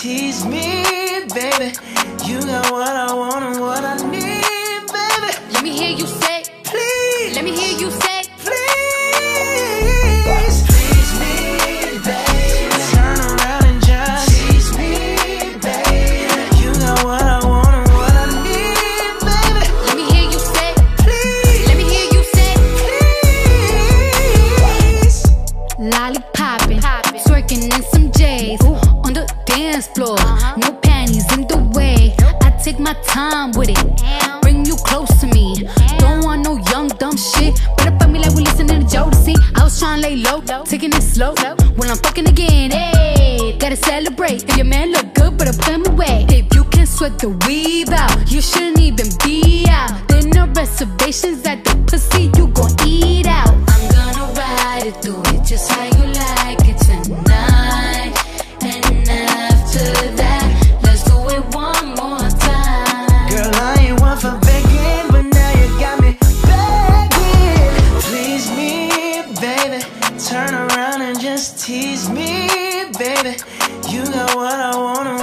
tease me. dance floor. No panties in the way. I take my time with it. Bring you close to me. Don't want no young dumb shit. Better fuck me like we listening to Jodeci. I was trying to lay low, taking it slow. When I'm fucking again, hey, gotta celebrate. If your man look good, better put him away. If you can sweat the weave out, you shouldn't. turn around and just tease me, baby. You got what I wanna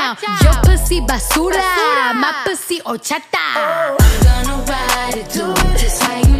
down. Your pussy basura. My pussy ochata. I'm oh. gonna ride it, do it just how you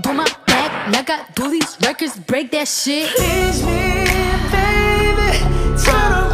do my back like I do these records, break that shit. Please me, baby, turn tell